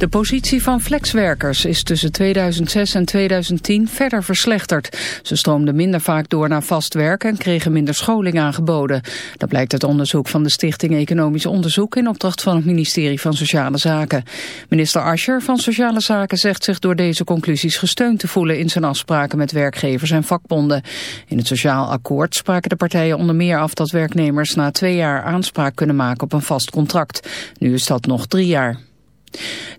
De positie van flexwerkers is tussen 2006 en 2010 verder verslechterd. Ze stroomden minder vaak door naar vast werk en kregen minder scholing aangeboden. Dat blijkt uit onderzoek van de Stichting Economisch Onderzoek... in opdracht van het ministerie van Sociale Zaken. Minister Ascher van Sociale Zaken zegt zich door deze conclusies gesteund te voelen... in zijn afspraken met werkgevers en vakbonden. In het Sociaal Akkoord spraken de partijen onder meer af... dat werknemers na twee jaar aanspraak kunnen maken op een vast contract. Nu is dat nog drie jaar.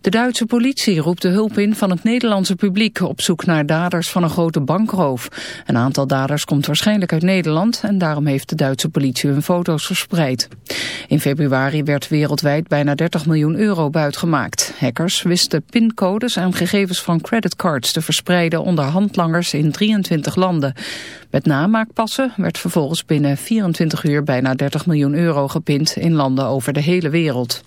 De Duitse politie roept de hulp in van het Nederlandse publiek op zoek naar daders van een grote bankroof. Een aantal daders komt waarschijnlijk uit Nederland en daarom heeft de Duitse politie hun foto's verspreid. In februari werd wereldwijd bijna 30 miljoen euro buitgemaakt. Hackers wisten pincodes en gegevens van creditcards te verspreiden onder handlangers in 23 landen. Met namaakpassen werd vervolgens binnen 24 uur bijna 30 miljoen euro gepind in landen over de hele wereld.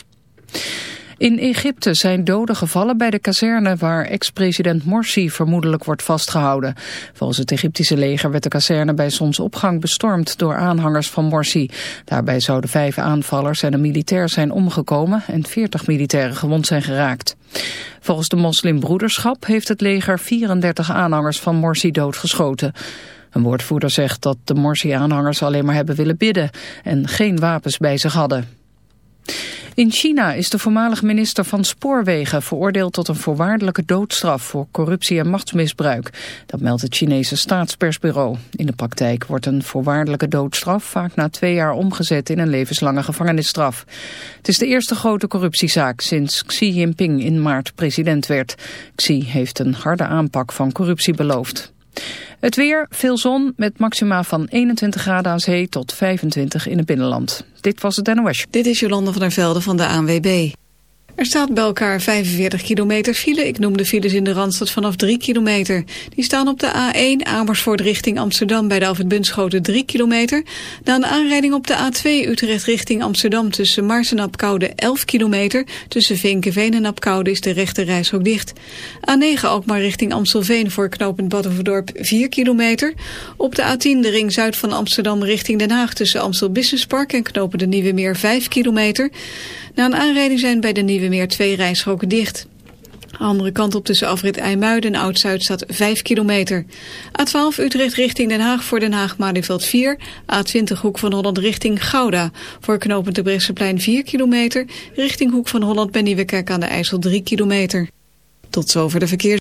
In Egypte zijn doden gevallen bij de kazerne waar ex-president Morsi vermoedelijk wordt vastgehouden. Volgens het Egyptische leger werd de kazerne bij zonsopgang bestormd door aanhangers van Morsi. Daarbij zouden vijf aanvallers en een militair zijn omgekomen en veertig militairen gewond zijn geraakt. Volgens de moslimbroederschap heeft het leger 34 aanhangers van Morsi doodgeschoten. Een woordvoerder zegt dat de Morsi-aanhangers alleen maar hebben willen bidden en geen wapens bij zich hadden. In China is de voormalig minister van Spoorwegen veroordeeld tot een voorwaardelijke doodstraf voor corruptie en machtsmisbruik. Dat meldt het Chinese staatspersbureau. In de praktijk wordt een voorwaardelijke doodstraf vaak na twee jaar omgezet in een levenslange gevangenisstraf. Het is de eerste grote corruptiezaak sinds Xi Jinping in maart president werd. Xi heeft een harde aanpak van corruptie beloofd. Het weer, veel zon met maxima van 21 graden aan zee tot 25 in het binnenland. Dit was het NOS. Dit is Jolanda van der Velde van de ANWB. Er staat bij elkaar 45 kilometer file. Ik noem de files in de Randstad vanaf 3 kilometer. Die staan op de A1 Amersfoort richting Amsterdam bij de Alfred Bunschoten 3 kilometer. Na een aanrijding op de A2 Utrecht richting Amsterdam tussen Mars en Apkoude 11 kilometer. Tussen Veenkeveen en Apkoude is de rechte reishok dicht. A9 Alkmaar richting Amstelveen voor knooppunt Badhoevedorp 4 kilometer. Op de A10 de ring zuid van Amsterdam richting Den Haag tussen Amstel Business Park en knopen de Nieuwe Meer 5 kilometer. Na een aanrijding zijn bij de Nieuwe Meer twee rijstroken dicht. Andere kant op tussen afrit IJmuiden en Oud-Zuid staat 5 kilometer. A12 Utrecht richting Den Haag voor Den Haag-Malieveld 4. A20 Hoek van Holland richting Gouda. Voor knooppunt de Bresseplein 4 kilometer. Richting Hoek van Holland bij Nieuwekerk aan de IJssel 3 kilometer. Tot zover de verkeers.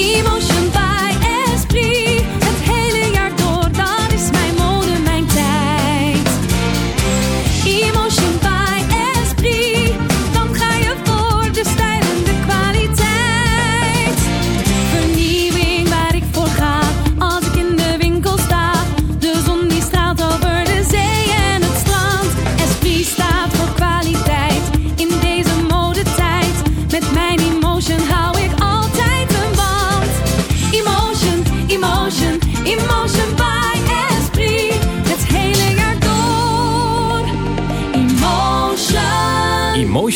Emotion by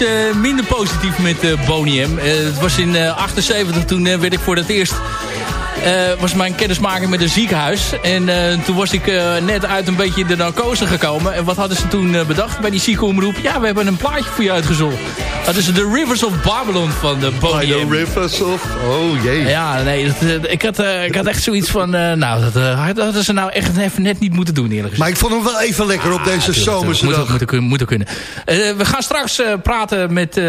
Eh, minder positief met eh Boniem. Eh, het was in eh 78, toen werd ik voor het eerst... eh, was mijn kennismaking met een ziekenhuis. En eh, toen was ik eh, net uit een beetje de narcose gekomen. En wat hadden ze toen bedacht bij die ziekenomroep? Ja, we hebben een plaatje voor je uitgezocht. Dat is de Rivers of Babylon van de By the rivers of... Oh, jee. Ja, nee, dat, ik, had, ik had echt zoiets van... nou, dat, dat hadden ze nou echt even net niet moeten doen, eerlijk gezegd. Maar ik vond hem wel even lekker op deze tuurlijk, zomerse. Moet, ook- moet, ook- moet ook kunnen. We gaan straks praten met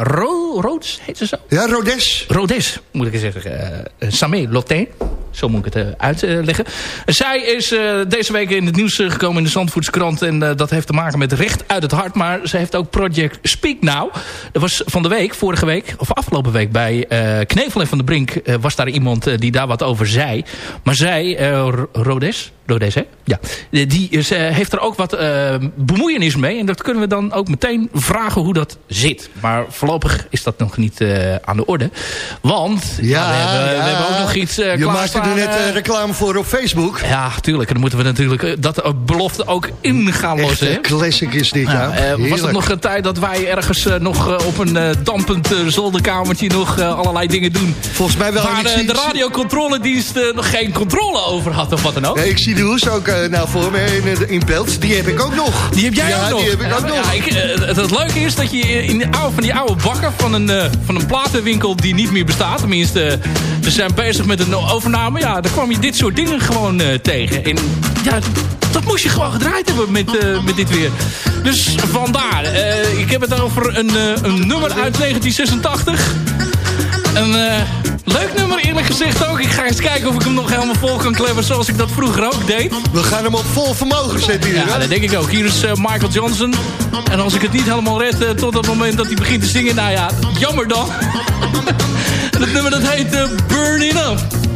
Ro Roods, heet ze zo? Ja, Rodes. Rodes, moet ik zeggen. Uh, Samé Lotin. Zo moet ik het uh, uitleggen. zij is deze week in het nieuws gekomen in de Zandvoortskrant. En dat heeft te maken met recht uit het hart. Maar ze heeft ook Project Speak Now. Er was van de week, vorige week, of afgelopen week... bij Knevel en Van de Brink was daar iemand die daar wat over zei. Maar zij, Rodes... Rodes, hè? Ja. Die is, uh, heeft er ook wat uh, bemoeienis mee. En dat kunnen we dan ook meteen vragen hoe dat zit. Maar voorlopig is dat nog niet uh, aan de orde. Want ja, ja, we, hebben, ja, we, hebben, ook nog iets uh, Je maakte er net reclame voor op Facebook. Ja, tuurlijk. En dan moeten we natuurlijk dat belofte ook in gaan lossen. Echt, classic is dit, ja. Was het nog een tijd dat wij ergens nog op een dampend zolderkamertje nog allerlei dingen doen? Volgens mij wel. Waar de radiocontroledienst nog geen controle over had of wat dan ook? Nee, ik zie Do's ook eh, nou voor me in, in beeld. Die heb ik ook nog. Die heb jij ja, ook nog? die heb ik ook Ja, nog. ja, ik, eh, het, het leuke is dat je in de oude, van die oude bakken van een, eh, van een platenwinkel die niet meer bestaat. Tenminste, eh, ze zijn bezig met een overname. Ja, daar kwam je dit soort dingen gewoon eh, tegen. En ja, dat moest je gewoon gedraaid hebben met, eh, met dit weer. Dus vandaar. eh, ik heb het over een, eh, een nummer uit 1986. Een eh, leuk nummer eerlijk gezegd ook. Ik ga eens kijken of ik hem nog helemaal vol kan klemmen zoals ik dat vroeger ook deed. We gaan hem op vol vermogen zetten hier. Ja, hè? dat denk ik ook. Hier is eh, Michael Johnson. En als ik het niet helemaal red eh, tot het moment dat hij begint te zingen... nou ja, jammer dan. en het nummer dat heet Burn It Up.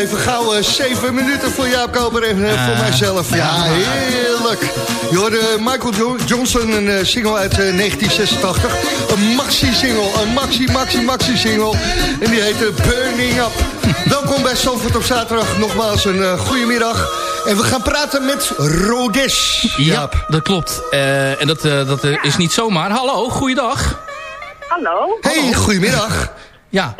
Even gauw eh, zeven minuten voor Jaap Koper en eh, voor Ah. mijzelf. Ja, heerlijk. Je hoorde Michael Jo- Johnson, een eh, single uit eh, 1986. Een maxi-single, een maxi, maxi, maxi-single. En die heette Burning Up. Welkom bij Zandvoort op zaterdag. Nogmaals een uh, goedemiddag. En we gaan praten met Rodes. Ja, dat klopt. Eh, en dat, eh, dat eh, is niet zomaar. Hallo, goeiedag. Hallo. Hey, goedemiddag. Ja.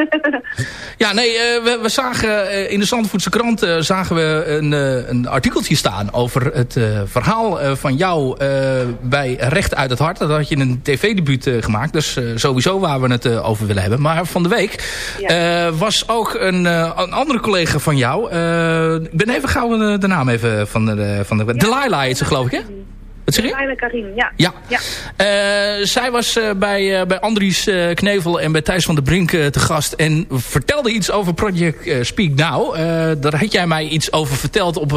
Ja, nee, eh, we, we zagen eh, in de Zandvoortse krant eh, zagen we een, een artikeltje staan over het verhaal van jou bij Recht uit het Hart. Dat had je een tv-debuut gemaakt, dus sowieso waar we het over willen hebben. Maar van de week was ook een, een andere collega van jou. ik ben even gauw de, de naam even van de... Van de Delilah heet ze geloof ik, hè? Wat zeg je? Laila Karim, ja. Ja. ja. Eh, zij was eh, bij, eh, bij Andries Knevel en bij Thijs van der Brink te gast. En vertelde iets over Project Speak Now. Daar had jij mij iets over verteld op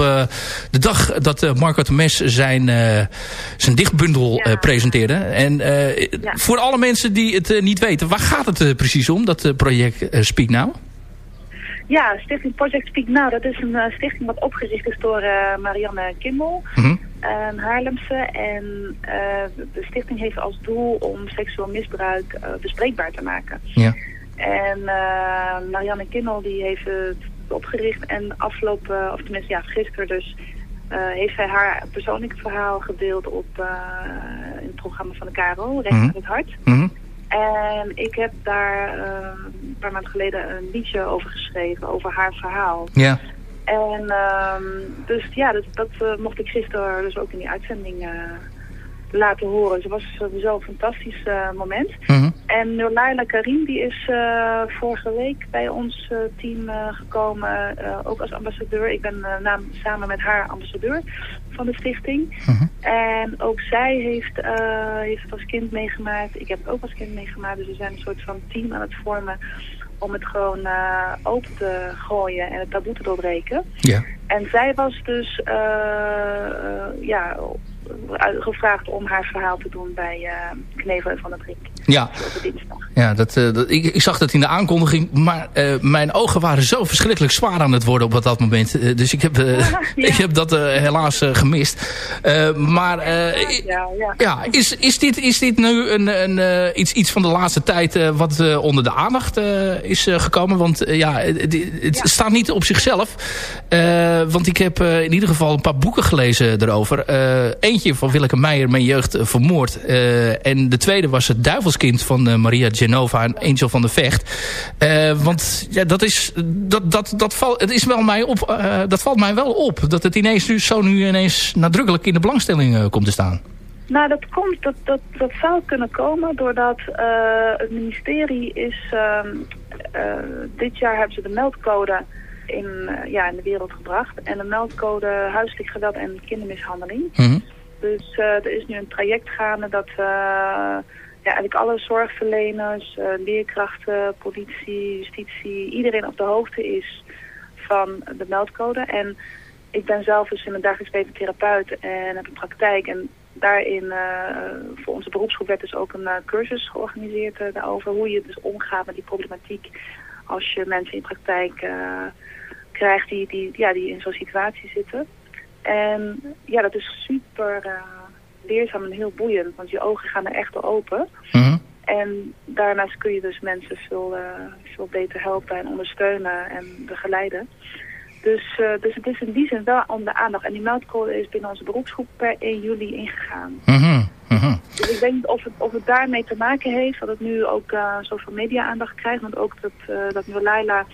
de dag dat Marco Temes zijn, eh, zijn dichtbundel eh, presenteerde. En voor alle mensen die het niet weten, waar gaat het precies om, dat project Speak Now? Ja, Stichting Project Speak Now, dat is een stichting wat opgericht is door Marianne Kimmel, een Haarlemse. En eh, de stichting heeft als doel om seksueel misbruik eh, bespreekbaar te maken. Ja. En eh, Marianne Kimmel die heeft het opgericht en afgelopen, of tenminste ja, gisteren dus, heeft zij haar persoonlijk verhaal gedeeld op eh, in het programma van de KRO, Recht uit het Hart. Mhm. En ik heb daar een paar maanden geleden een liedje over geschreven, over haar verhaal. Ja. En ehm, dus ja, dat, dat eh, mocht ik gisteren dus ook in die uitzending eh, laten horen. Dus het was sowieso een fantastisch eh, moment. Mhm. En Nolaila Karim die is vorige week bij ons team gekomen, ook als ambassadeur. Ik ben naam, samen met haar ambassadeur van de stichting. En ook zij heeft, heeft het als kind meegemaakt. Ik heb het ook als kind meegemaakt. Dus we zijn een soort van team aan het vormen om het gewoon eh, open te gooien en het taboe te doorbreken. Ja. En zij was dus eh, eh, ja, gevraagd om haar verhaal te doen bij Knevel en Van der Brink. Ja. Ja, dat, eh, dat, ik, ik zag dat in de aankondiging. Maar eh, mijn ogen waren zo verschrikkelijk zwaar aan het worden op dat moment. Eh, dus ik heb, ik heb dat helaas gemist. Maar Ja, ja. ja, is, is, dit, is dit nu een, een, iets, iets van de laatste tijd wat onder de aandacht is gekomen? Want ja, het, staat niet op zichzelf. Want ik heb in ieder geval een paar boeken gelezen erover. Eentje van Willeke Meijer, Mijn Jeugd Vermoord. En de tweede was Het Duivelskind van eh, Maria Genova en Angel van de Vecht. Eh, want ja, dat is, dat, dat, dat, val, het is wel mij op, eh, dat valt mij wel op. Dat het ineens nu, zo nu ineens nadrukkelijk in de belangstelling komt te staan. Nou, dat komt, dat, dat, dat zou kunnen komen doordat het ministerie is, ehm, eh, dit jaar hebben ze de meldcode in, ja, in de wereld gebracht. En de meldcode huiselijk geweld en kindermishandeling. Dus eh, er is nu een traject gaande dat ja, eigenlijk alle zorgverleners, eh, leerkrachten, politie, justitie, iedereen op de hoogte is van de meldcode. En ik ben zelf dus in het dagelijks leven therapeut en heb een praktijk. En daarin, eh, voor onze beroepsgroep werd dus ook een eh, cursus georganiseerd eh, daarover. Hoe je dus omgaat met die problematiek als je mensen in praktijk krijgt die, die, ja, die in zo'n situatie zitten. En ja, dat is super leerzaam en heel boeiend, want je ogen gaan er echt open. En daarnaast kun je dus mensen veel, eh, veel beter helpen en ondersteunen en begeleiden. Dus, eh, dus het is in die zin wel om de aandacht. En die meldcode is binnen onze beroepsgroep per 1 juli ingegaan. Dus ik weet niet of het, of het daarmee te maken heeft dat het nu ook eh, zoveel media-aandacht krijgt. Want ook dat, uh, dat Nolaila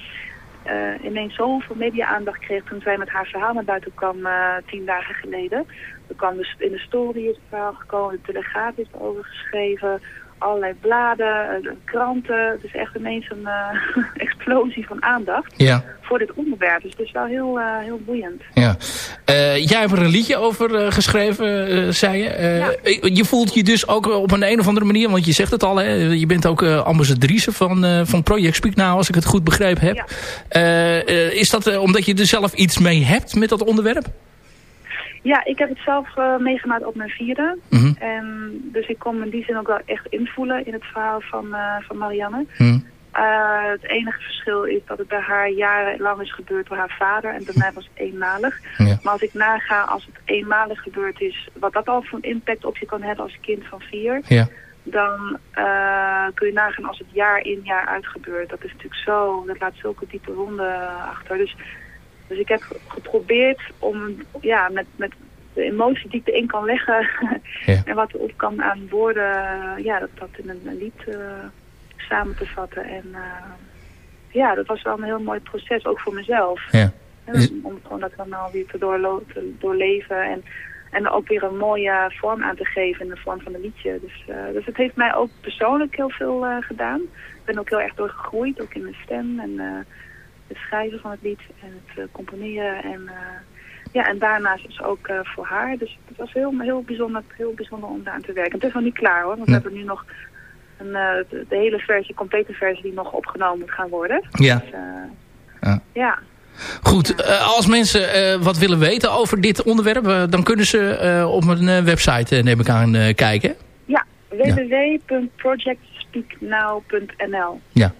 ineens zoveel media-aandacht kreeg toen zij met haar verhaal naar buiten kwam tien dagen geleden. Er kwam dus in de story het verhaal gekomen, de Telegraaf is erover geschreven, allerlei bladen, uh, kranten. Het is echt ineens een uh, explosie van aandacht ja. voor dit onderwerp. Dus het is wel heel, uh, heel boeiend. Ja. Uh, jij hebt er een liedje over geschreven, zei je. Ja. Je voelt je dus ook op een, een of andere manier, want je zegt het al, hè, je bent ook ambassadrice van, van Project Speak Now, als ik het goed begrepen heb. Ja. is dat omdat je er zelf iets mee hebt met dat onderwerp? Ja, ik heb het zelf uh, meegemaakt op mijn vierde. Mm -hmm. en dus ik kon me in die zin ook wel echt invoelen in het verhaal van, uh, van Marianne. Mm -hmm. Eh, het enige verschil is dat het bij haar jarenlang is gebeurd door haar vader en bij mij was het eenmalig. Ja. Maar als ik naga als het eenmalig gebeurd is, wat dat al voor een impact op je kan hebben als kind van vier, Ja. dan eh, kun je nagaan als het jaar in jaar uit gebeurt. Dat is natuurlijk zo, dat laat zulke diepe wonden achter. Dus, dus ik heb geprobeerd om ja, met, met de emotie die ik erin kan leggen Ja. en wat op kan aan woorden, ja, dat, dat in een, een lied eh, samen te vatten. En eh, ja, dat was wel een heel mooi proces, ook voor mezelf. Ja. Is- Om, om gewoon dat kanaal weer te, doorlo- te doorleven en, en ook weer een mooie vorm aan te geven in de vorm van een liedje. Dus, eh, dus het heeft mij ook persoonlijk heel veel gedaan. Ik ben ook heel erg doorgegroeid, ook in mijn stem en het schrijven van het lied en het eh, componeren. En, eh, ja, en daarnaast is ook eh, voor haar. Dus het was heel, heel, bijzonder, heel bijzonder om daar aan te werken. Het is nog niet klaar hoor, want we hebben nu nog een, de, de hele versie, complete versie die nog opgenomen moet gaan worden. Ja. Dus, Ja. ja. Goed, als mensen wat willen weten over dit onderwerp... dan kunnen ze op mijn website, neem ik aan, kijken. Ja, www.projectspeaknow.nl Ja.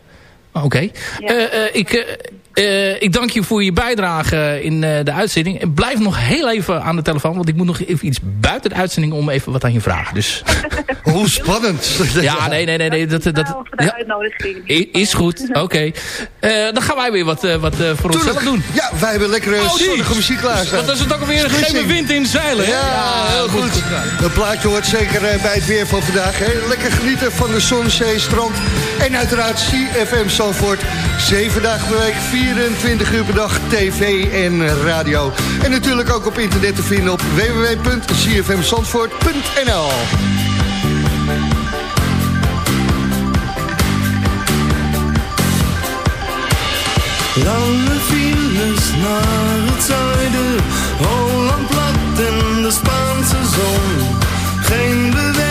Oké. Ja. Eh, eh, ik, eh, ik dank je voor je bijdrage in eh, de uitzending. En blijf nog heel even aan de telefoon, want ik moet nog even iets buiten de uitzending om even wat aan je vragen. Dus Hoe spannend. ja, nee, nee, nee, nee dat, dat, ja, is goed. Oké. Eh, dan gaan wij weer wat, wat eh, voor onszelf doen. Ja, wij hebben lekkere Oh, zonnige muziek klaarstaan. Wat is het ook alweer? Geen Splitsing. wind in zeilen? Ja, heel goed. Dat plaatje hoort zeker bij het weer van vandaag. Hè? Lekker genieten van de zon, zee, strand. En uiteraard CFM Zandvoort. Zeven dagen per week, 24 uur per dag, tv en radio. En natuurlijk ook op internet te vinden op www.cfmzandvoort.nl Lange files naar het zuiden, Holland plat en de Spaanse zon. Geen beweging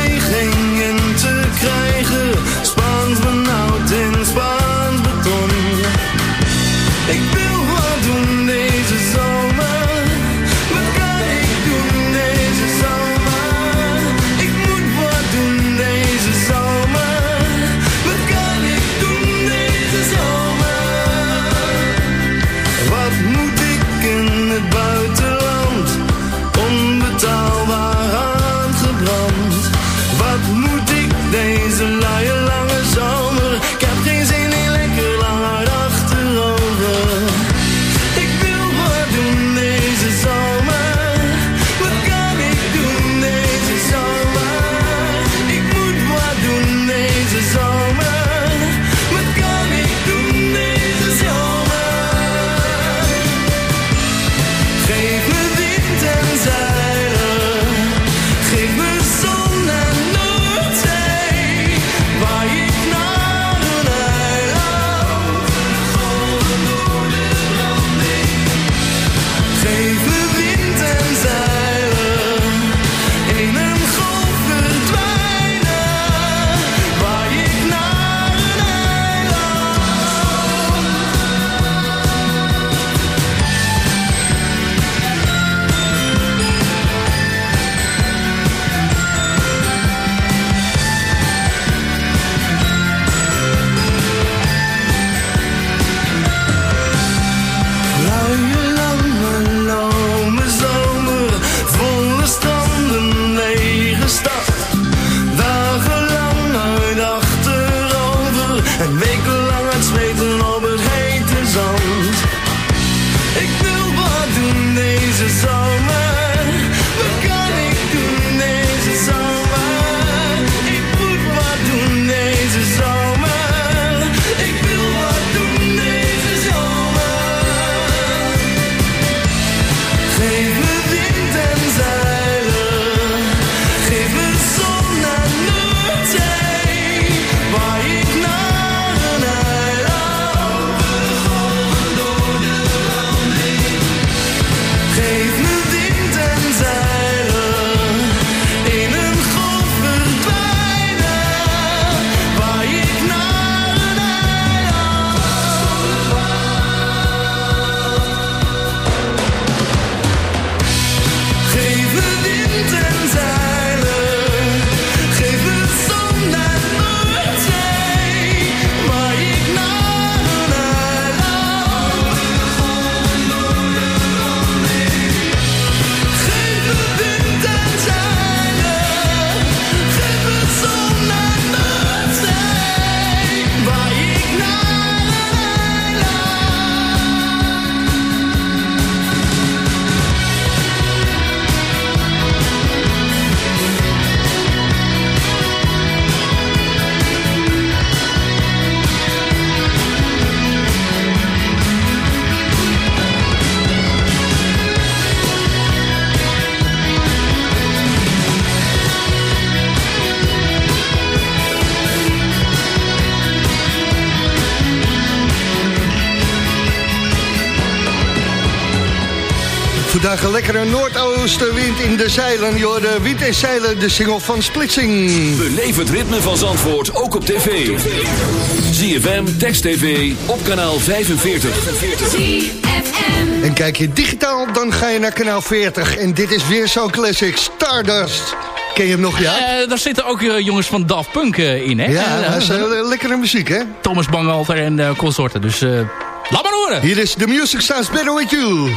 vandaag een lekkere noordoostenwind in de zeilen. Je hoort de wind en zeilen, de single van Splitsing. Beleef het ritme van Zandvoort ook op tv. ZFM, Text TV, op kanaal 45. En kijk je digitaal, dan ga je naar kanaal 40. En dit is weer zo'n classic, Stardust. Ken je hem nog, ja? Eh, daar zitten ook eh, jongens van Daft Punk eh, in, hè? Ja, dat is lekkere muziek, hè? Thomas Bangalter en eh, consorten. Dus eh, laat maar horen. Hier is The Music Sounds Better With You.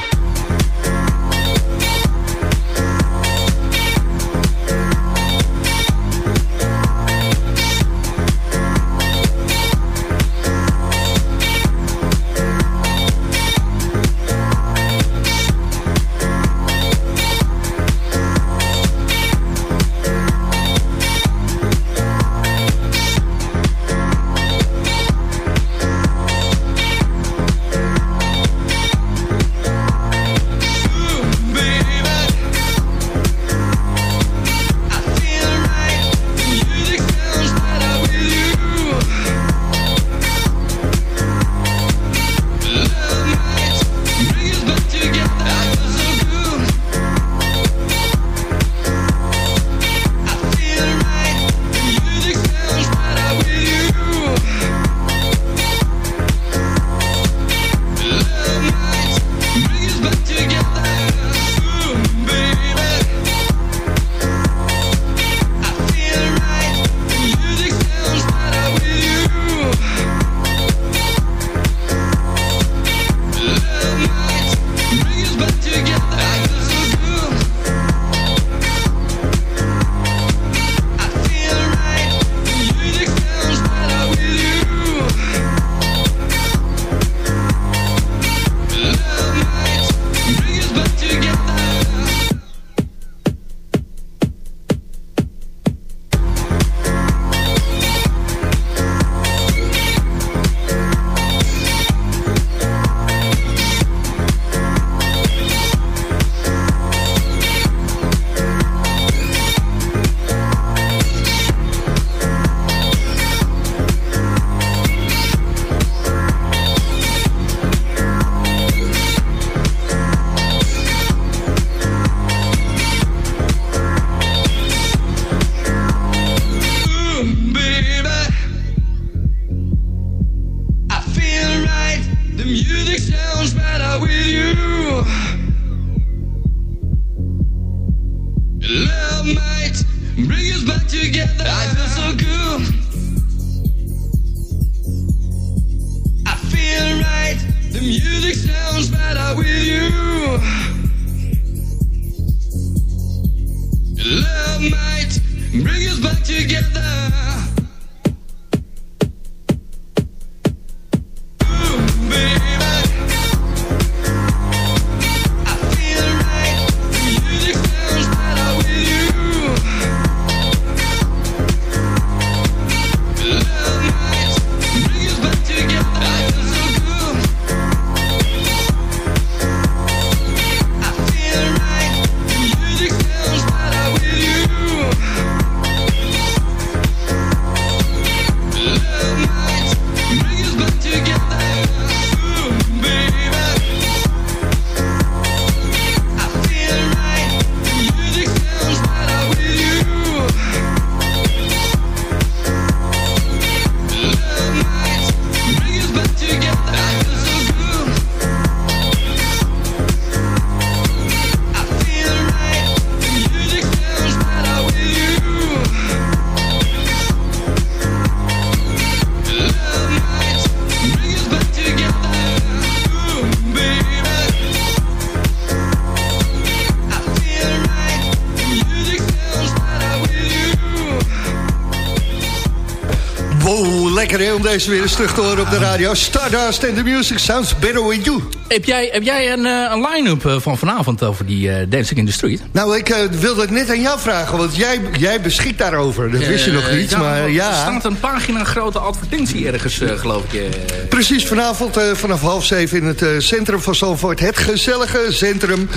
Om deze weer eens terug te horen op de radio. Stardust and the music sounds better with you. Heb jij, heb jij een, eh, een line-up eh, van vanavond over die eh, Dancing in the Street? Nou, ik eh, wilde het net aan jou vragen, want jij, jij beschikt daarover. Dat wist je nog niet, ja, maar Er ja. staat een pagina grote advertentie ergens, geloof ik. Precies, vanavond vanaf half zeven in het centrum van Zandvoort. Het gezellige centrum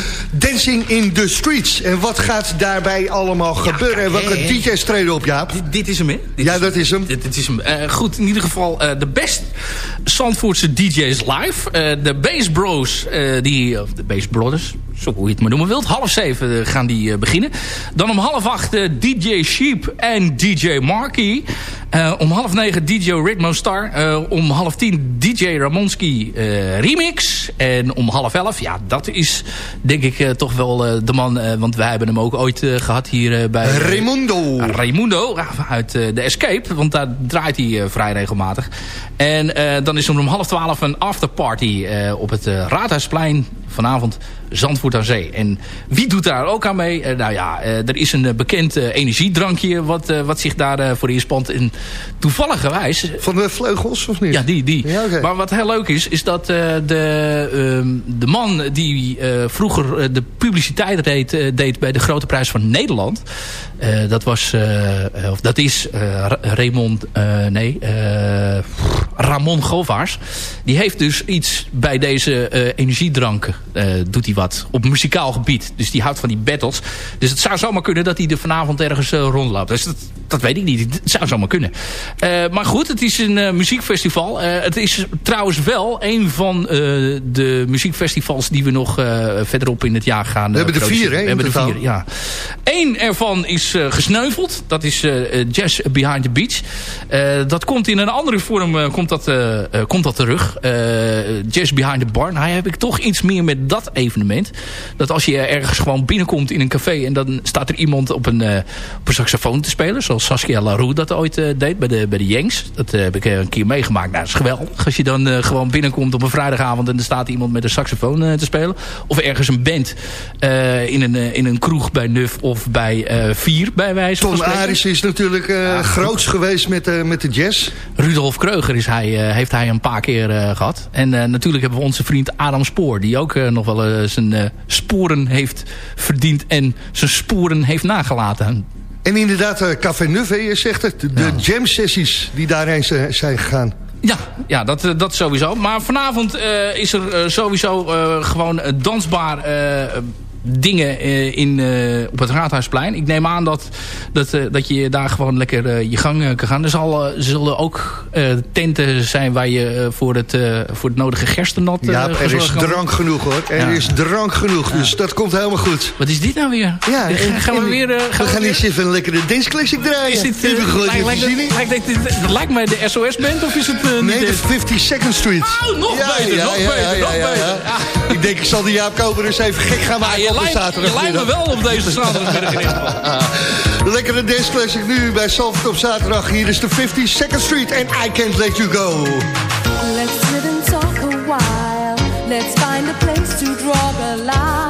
Dancing in the Streets. En wat gaat daarbij allemaal gebeuren? En welke. DJ's treden op, Jaap? Dit, dit is hem, hè? Dit Ja, dat is hem. Dit, dit is hem. Eh, goed, in ieder geval eh, de best Zandvoortse DJ's live. Eh, de Bass Bros, die, of de Bass Brothers. Zo hoe je het maar noemen wilt. Half zeven eh, gaan die eh, beginnen. Dan om half acht eh, DJ Sheep en DJ Marky. Om half negen DJ Ritmo Star. Om half tien DJ Ramonski Remix. En om half elf, ja, dat is denk ik toch wel de man. want wij hebben hem ook ooit eh, gehad hier bij... Raimundo. Raimundo, uit de Escape. Want daar draait hij vrij regelmatig. En dan is er om half twaalf een afterparty op het Raadhuisplein. Vanavond Zandvoort aan Zee. En wie doet daar ook aan mee? Eh, nou ja, eh, er is een eh, bekend energiedrankje wat, wat zich daar voor inspant. En toevalligerwijs... Van de vleugels, of niet? Ja, die. die. Ja. Maar wat heel leuk is, is dat de, ehm, de man die vroeger de publiciteit deed, deed bij de Grote Prijs van Nederland. dat was, of dat is Ra- Raymond, nee, Ramon Govaars. Die heeft dus iets bij deze eh, energiedranken, eh, doet hij wat, op muzikaal gebied. Dus die houdt van die battles. Dus het zou zomaar kunnen dat hij er vanavond ergens eh, rondloopt. Dus dat, dat weet ik niet. Het zou zomaar kunnen. Eh, maar goed, het is een muziekfestival. Het is trouwens wel een van de muziekfestivals die we nog verderop in het jaar gaan We hebben er vier, hè, We hebben er vier, ja. Eén ervan is gesneuveld. Dat is Jazz Behind the Beach. Dat komt in een andere vorm komt dat, komt dat terug. Jazz Behind the Bar. Nou heb ik toch iets meer met dat evenement. Dat als je ergens gewoon binnenkomt in een café... en dan staat er iemand op een, eh, op een saxofoon te spelen. Zoals Saskia Larue dat ooit eh, deed bij de, bij de Yanks. Dat eh, heb ik een keer meegemaakt. Nou, dat is geweldig. Als je dan gewoon binnenkomt op een vrijdagavond... en er staat iemand met een saxofoon te spelen. Of ergens een band in, een, in een kroeg bij Nuf of bij Vier bij wijze van Tom. Aris is natuurlijk eh groots geweest met, met de jazz. Rudolf Kreuger is hij, heeft hij een paar keer eh, gehad. En natuurlijk hebben we onze vriend Adam Spoor... die ook nog wel eh, zijn eh, sporen heeft verdiend... en zijn sporen heeft nagelaten. En inderdaad, eh, Café hè, je zegt het. De jam sessies die daarheen zijn gegaan. Ja, ja dat, eh, dat sowieso. Maar vanavond eh, is er eh, sowieso eh, gewoon eh, dansbaar eh, dingen eh, in, eh, op het Raadhuisplein. Ik neem aan dat, dat, eh, dat je daar gewoon lekker je gang kan gaan. Er zal, zullen ook tenten zijn waar je voor, het, voor het nodige gerstennat Ja, er is kan drank genoeg hoor. Er Ja. is drank genoeg, dus dat komt helemaal goed. Wat is dit nou weer? Ja, Gaan- en- gaan we weer... eh, we gaan eens even een lekkere dance classic draaien. Is dit, lijkt, lijkt, mij de SOS-band of is het... Nee, de dit? 52nd Street. Oh, nog beter, nog beter, nog beter. Ik denk, ik zal de Jaap Koper eens even gek gaan Ja, maken op de lijkt, je lijkt me wel op deze zaterdagmiddag in ieder geval. Lekkere dance classic nu bij Salford op zaterdag. Hier is de 52nd Street en I Can't Let You Go. Let's sit and talk a while. Let's find a place to draw the line.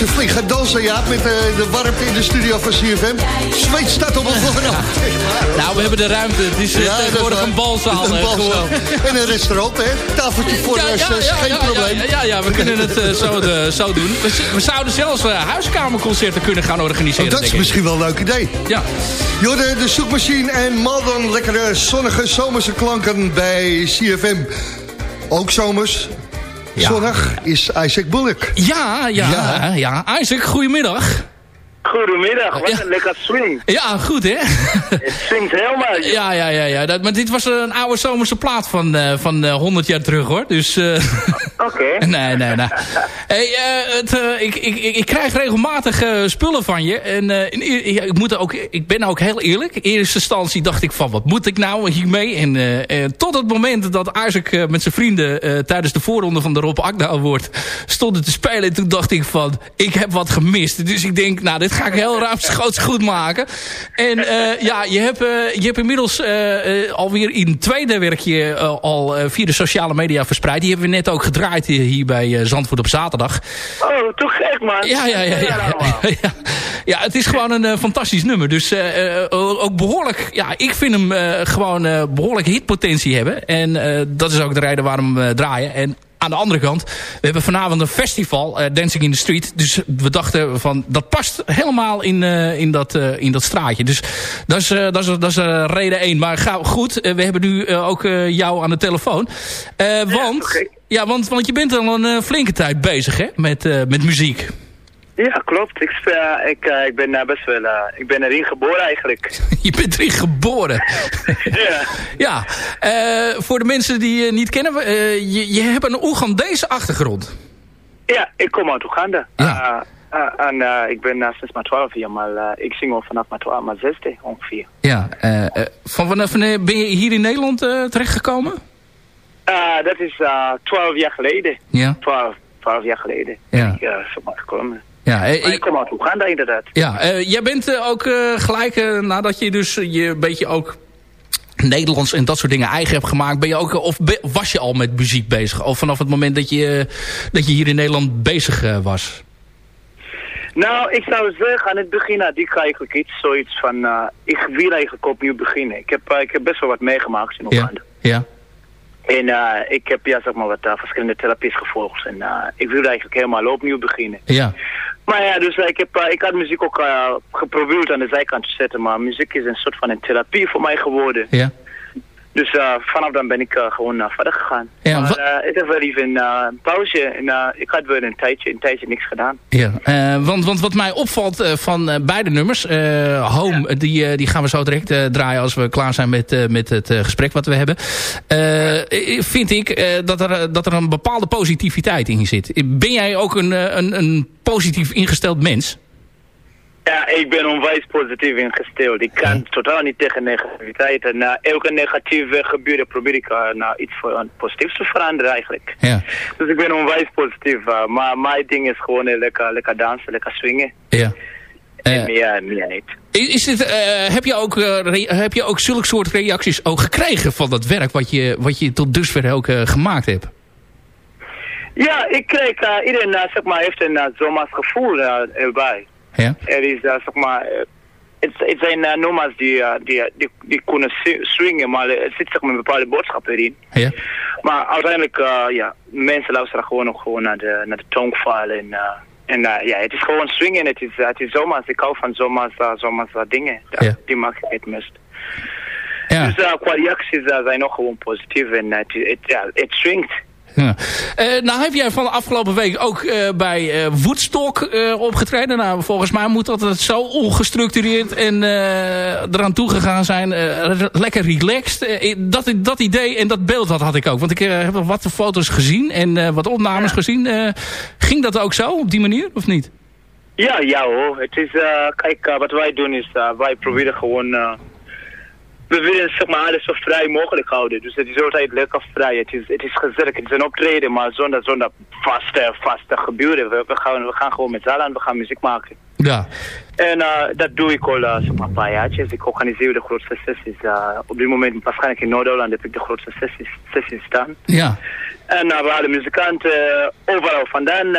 Je flink gaat dansen, ja, met eh, de warmte in de studio van CFM. Zweet staat op het voorhoofd. Nou, we hebben de ruimte. Het is eh, Ja, tegenwoordig een balzaal. Een eh, balzaal. En een restaurant, hè? Tafeltje voor Ja, ons, ja, ja, geen probleem. Ja, ja, we kunnen het eh, zo, de, zo doen. We, zouden zelfs eh, huiskamerconcerten kunnen gaan organiseren. Oh, dat is misschien wel een leuk idee. Ja. Jorde, de zoekmachine en Maldon, lekkere zonnige zomerse klanken bij CFM. Ook zomers. Ja. Zonnig is Isaac Bullock. Ja, ja, Ja. ja. Isaac, goedemiddag. Goedemiddag, wat Ja. een lekker swing. Ja, goed hè? Het swingt helemaal. Ja, ja, ja. ja. Dat, maar dit was een oude zomerse plaat van, eh, van eh, 100 jaar terug hoor. Dus... eh, Oké. nee, nee, nee. Eh, het, eh, ik, ik, ik krijg regelmatig eh, spullen van je. En ik, moet ook, ik ben ook heel eerlijk. In eerste instantie dacht ik van, wat moet ik nou hiermee? En tot het moment dat Isaac met zijn vrienden... tijdens de voorronde van de Rob Akda Award stonden te spelen. En toen dacht ik van, ik heb wat gemist. Dus ik denk, nou, dit ga ik heel ruimschoots goed maken. En ja, je hebt, je hebt inmiddels alweer in tweede werkje al via de sociale media verspreid. Die hebben we net ook gedraaid hier, hier bij eh, Zandvoort op zaterdag. Oh, toch gek man. Ja, ja, ja. Ja, ja, ja, het is gewoon een eh, fantastisch nummer. Dus eh, ook behoorlijk, ja, ik vind hem gewoon eh, behoorlijk hitpotentie hebben. En dat is ook de reden waarom we draaien. En aan de andere kant, we hebben vanavond een festival, Dancing in the Street. Dus we dachten van, dat past helemaal in, in, dat, in dat straatje. Dus dat is, dat is, dat is reden één. Maar ga, goed, we hebben nu ook jou aan de telefoon. Want, ja, want, want je bent al een eh, flinke tijd bezig hè, met, eh, met muziek. Ja, klopt. Ik, speel- ik, eh, ik ben eh, best wel... eh, ik ben erin geboren eigenlijk. je bent erin geboren. ja. Ja, eh, voor de mensen die je niet kennen, eh, je, je hebt een Oegandese achtergrond. Ja, ik kom uit Oeganda. Ja. en eh, ik ben eh, sinds mijn 12 jaar, maar eh, ik zing al vanaf mijn 12, mijn zesde ongeveer. Ja, eh, eh, van wanneer ben je hier in Nederland eh, terechtgekomen? Eh, dat is eh 12 jaar geleden. Ja. 12, 12 jaar geleden. Ja. ben Ik uh, zomaar gekomen. Ja, eh, Maar ik kom uit Oeganda inderdaad. Ja, eh, jij bent eh, ook eh, gelijk eh, nadat je dus eh, je een beetje ook Nederlands en dat soort dingen eigen hebt gemaakt. Ben je ook, eh, of was je al met muziek bezig? Of vanaf het moment dat je, eh, dat je hier in Nederland bezig eh, was? Nou, ik zou zeggen, aan het begin had ik eigenlijk iets zoiets van, eh, ik wil eigenlijk opnieuw beginnen. Ik heb, eh, ik heb best wel wat meegemaakt in Oeganda. Ja. En eh, ik heb ja, zeg maar wat eh, verschillende therapies gevolgd. En eh, ik wilde eigenlijk helemaal opnieuw beginnen. Ja. Maar ja, dus ik, heb, ik had muziek ook geprobeerd aan de zijkant te zetten. Maar muziek is een soort van een therapie voor mij geworden. Ja. Dus eh, vanaf dan ben ik eh, gewoon eh, verder gegaan. Ja, maar eh, ik heb wel even een pauze. En ik had wel een tijdje, een tijdje niks gedaan. Ja, want, want wat mij opvalt van beide nummers, Home, die, die gaan we zo direct draaien als we klaar zijn met, met het gesprek wat we hebben. Vind ik dat, er, dat er een bepaalde positiviteit in zit. Ben jij ook een, een, een positief ingesteld mens? Ja, ik ben onwijs positief ingesteld. Ik kan totaal niet tegen negativiteit. En uh, elke negatieve gebeuren probeer ik uh, nou, iets voor, positiefs te veranderen eigenlijk. Ja. Dus ik ben onwijs positief. Uh, maar mijn ding is gewoon uh, lekker, lekker dansen, lekker swingen. Ja. En meer, meer niet. Is uh, heb, je ook, heb je ook zulke soort reacties ook gekregen van dat werk wat je, wat je tot dusver ook gemaakt hebt? Ja, ik kreeg, iedereen zeg maar, heeft een uh, zomers gevoel erbij. Ja. Er is, uh, zeg maar, het, het zijn uh, nummers die, uh, die, die, die kunnen swingen, maar er zit zeg maar, een bepaalde boodschap erin. Ja. Maar uiteindelijk, uh, ja, mensen luisteren gewoon nog gewoon naar de, naar de tongval en... Uh, en uh, ja, het is gewoon swingen. Het is, uh, het is zomers. Ik hou van zomers, uh, zomers dingen. Ja. Die maak ik het meest. Ja. Dus qua reacties zijn nog gewoon positief. En het, het, ja, het swingt. Ja. Uh, nou heb jij van de afgelopen week ook uh, bij uh, Woodstock opgetreden. Nou, volgens mij moet dat zo ongestructureerd en eraan toegegaan zijn. lekker relaxed. dat, dat idee en dat beeld dat had ik ook. Want ik heb wat foto's gezien en wat opnames ja. gezien. ging dat ook zo op die manier of niet? Ja, ja hoor. Het is, kijk, wat wij doen is, wij proberen gewoon we willen zeg maar, alles zo vrij mogelijk houden. Dus het is altijd lekker vrij. Het is, het is gezellig. Het is een optreden, maar zonder, zonder vaste, vaste gebeuren. We, we, gaan, we gaan gewoon met z'n allen we gaan muziek maken. Ja. En uh, dat doe ik al uh, zeg maar, een paar jaartjes. Ik organiseer de grootste sessies. Uh, op dit moment, waarschijnlijk in Noord-Holland, heb ik de grootste sessies, sessies staan. Ja. En uh, we hadden muzikanten uh, overal vandaan.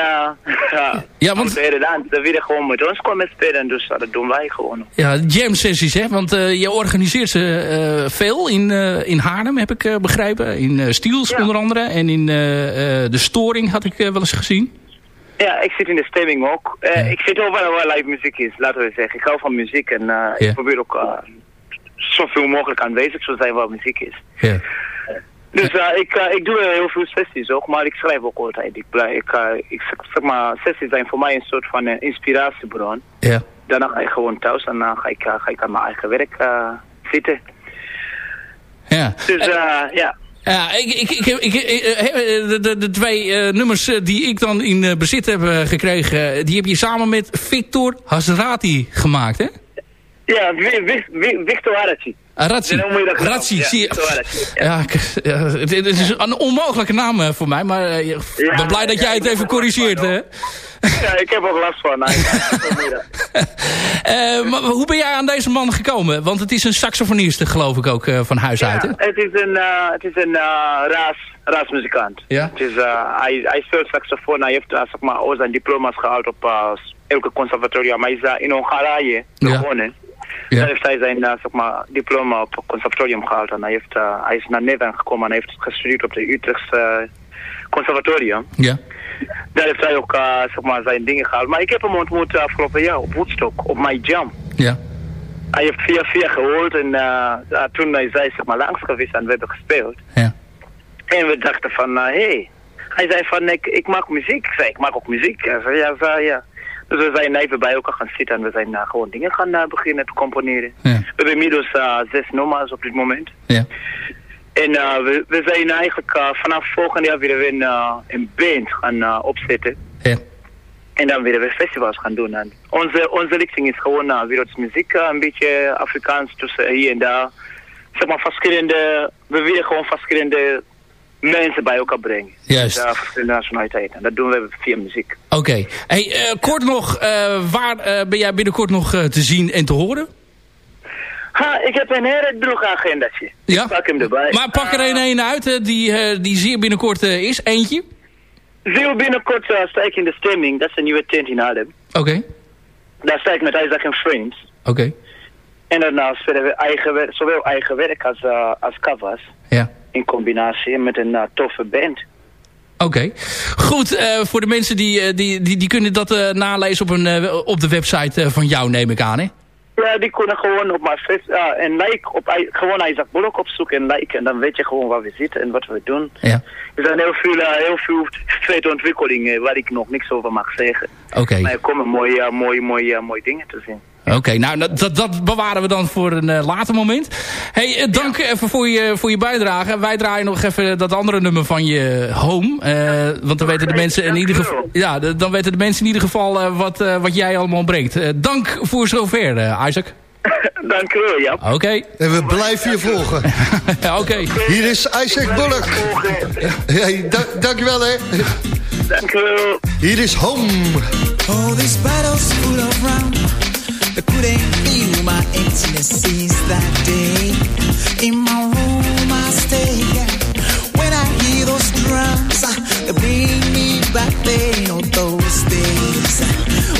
Uh, ja, want... Nederland. Ze willen gewoon met ons komen spelen, dus dat doen wij gewoon. Ja, jam sessies, hè? Want uh, je organiseert ze veel in, in Haarlem, heb ik begrepen. In Stiels ja. onder andere. En in De Storing had ik wel eens gezien. Ja, ik zit in de stemming ook. Ja. Ik zit overal waar live muziek is, laten we zeggen. Ik hou van muziek en ja. ik probeer ook zoveel mogelijk aanwezig te zijn waar muziek is. Ja. Dus uh, ik, uh, ik doe heel veel sessies ook, maar ik schrijf ook altijd. Ik, ik, uh, ik zeg maar, sessies zijn voor mij een soort van inspiratiebron. Ja. Daarna ga ik gewoon thuis en dan ga ik, ga ik aan mijn eigen werk zitten. Ja. Dus ja. Ja, ik, ik, ik, ik, de, de, de twee nummers die ik dan in bezit heb gekregen... die heb je samen met Victor Hasrati gemaakt, hè? Ja, Victor Harazzi. Arazzi. Arazzi, ja, zie je. Ja, ja, het, het is een onmogelijke naam voor mij, maar ik ja, ben blij dat jij het even corrigeert, hè? Ja, ik heb ook last van. uh, maar hoe ben jij aan deze man gekomen? Want het is een saxofoniste, geloof ik ook, uh, van huis uit, hè? Het is een, uh, het is een raas, raasmuzikant. Ja? Het is, hij, hij speelt saxofoon. Hij heeft zeg maar, al zijn diploma's gehaald op elke conservatorium. Hij is in Hongarije begonnen. Ja. Dan heeft hij zijn uh, zeg maar, diploma op het conservatorium gehaald. En hij, heeft, uh, hij is naar Nederland gekomen en heeft gestudeerd op de Utrechtse uh, conservatorium. Ja. Daar heeft hij ook eh, zeg maar, zijn dingen gehaald. Maar ik heb hem ontmoet uh, afgelopen jaar op Woodstock, op My Jam. Ja. Hij heeft via via gehoord en eh, ja, toen is hij zeg maar, langs geweest en we hebben gespeeld. Ja. En we dachten van, hé. hey. Hij zei van, ik, ik maak muziek. Ik zei, ik maak ook muziek. Hij zei, ja, zei, ja. Dus we zijn even bij elkaar gaan zitten en we zijn uh, gewoon dingen gaan uh, beginnen te componeren. Ja. We hebben inmiddels uh, zes nummers op dit moment. Ja. En we, we zijn eigenlijk vanaf volgend jaar weer een, een band gaan opzetten. Ja. En dan weer weer festivals gaan doen. En onze, onze richting is gewoon uh, wereldmuziek, een beetje Afrikaans tussen hier en daar. Zeg maar verschillende, we willen gewoon verschillende mensen bij elkaar brengen. Juist. Uh, verschillende nationaliteiten. Dat doen we via muziek. Oké. Okay. Hey, uh, kort nog, uh, waar uh, ben jij binnenkort nog te zien en te horen? Ha, ik heb een hele druk agendaatje. Ja? Ik pak hem erbij. Maar pak er een een uit die, die zeer binnenkort is. Eentje? Zeer binnenkort sta ik in de stemming. Dat is een nieuwe tent in Haarlem. Oké. Okay. Daar sta ik met Isaac en Friends. Oké. Okay. En daarnaast spelen we eigen zowel eigen werk als, als covers. Ja in combinatie met een uh, toffe band. Oké. Okay. Goed, uh, voor de mensen die, die, die, die kunnen dat nalezen op, een, op de website van jou, neem ik aan, hè? Ja, die kunnen gewoon op mijn face, en like, op, gewoon Isaac Blok opzoeken en like. En dan weet je gewoon waar we zitten en wat we doen. Ja. Er zijn heel veel, heel veel tweede ontwikkelingen waar ik nog niks over mag zeggen. Oké. Okay. Maar er komen mooie, mooie, mooie, mooie dingen te zien. Oké, okay, nou dat, dat bewaren we dan voor een uh, later moment. hey, uh, dank ja. even voor je, voor je bijdrage. Wij draaien nog even dat andere nummer van je home. Uh, want dan weten de mensen in ieder geval. Ja, dan weten de mensen in ieder geval wat, wat jij allemaal brengt. dank voor zover, Isaac. Dank u wel, ja. Oké. Okay. En we blijven je volgen. ja, oké. Okay. Hier is Isaac Bullock. Hey, da je wel, hè. Dank u wel. Hier is Home. Oh, this battle's full of round. I couldn't feel my emptiness since that day. In my room I stay. When I hear those drums, uh, they bring me back pain of those days.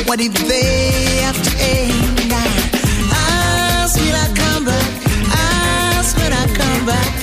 What did they have to end? Ask will I come back? Ask when I come back?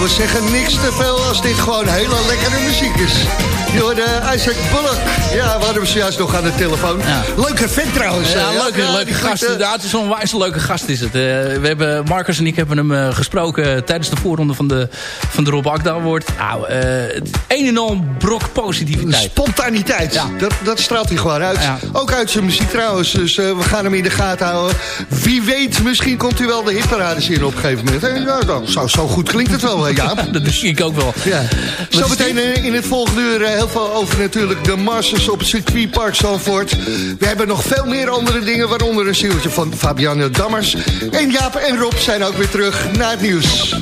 We zeggen niks te veel als dit gewoon hele lekkere muziek is. Je hoorde Isaac Bullock. Ja, we hadden hem zojuist nog aan de telefoon. Leuke vent trouwens. Ja, hè? leuke, leuke gast. eh, Ja, het is een wijze leuke gast is het. Eh, we hebben, Marcus en ik hebben hem eh, gesproken tijdens de voorronde van de, van de Rob Akda Award. Nou, eh, een en al brok positiviteit. Spontaniteit, dat, dat straalt hij gewoon uit. Ja. Ook uit zijn muziek trouwens, dus eh, we gaan hem in de gaten houden. Wie weet, misschien komt hij wel de hitparades in op een gegeven moment. Ja, nou, zo, zo goed klinkt het wel, Jaap. dat denk ik ook wel. Ja. Zometeen eh, in het volgende uur eh, veel over natuurlijk de Masters op het circuitpark Zandvoort. We hebben nog veel meer andere dingen, waaronder een singeltje van Fabiana Dammers. En Jaap en Rob zijn ook weer terug naar het nieuws.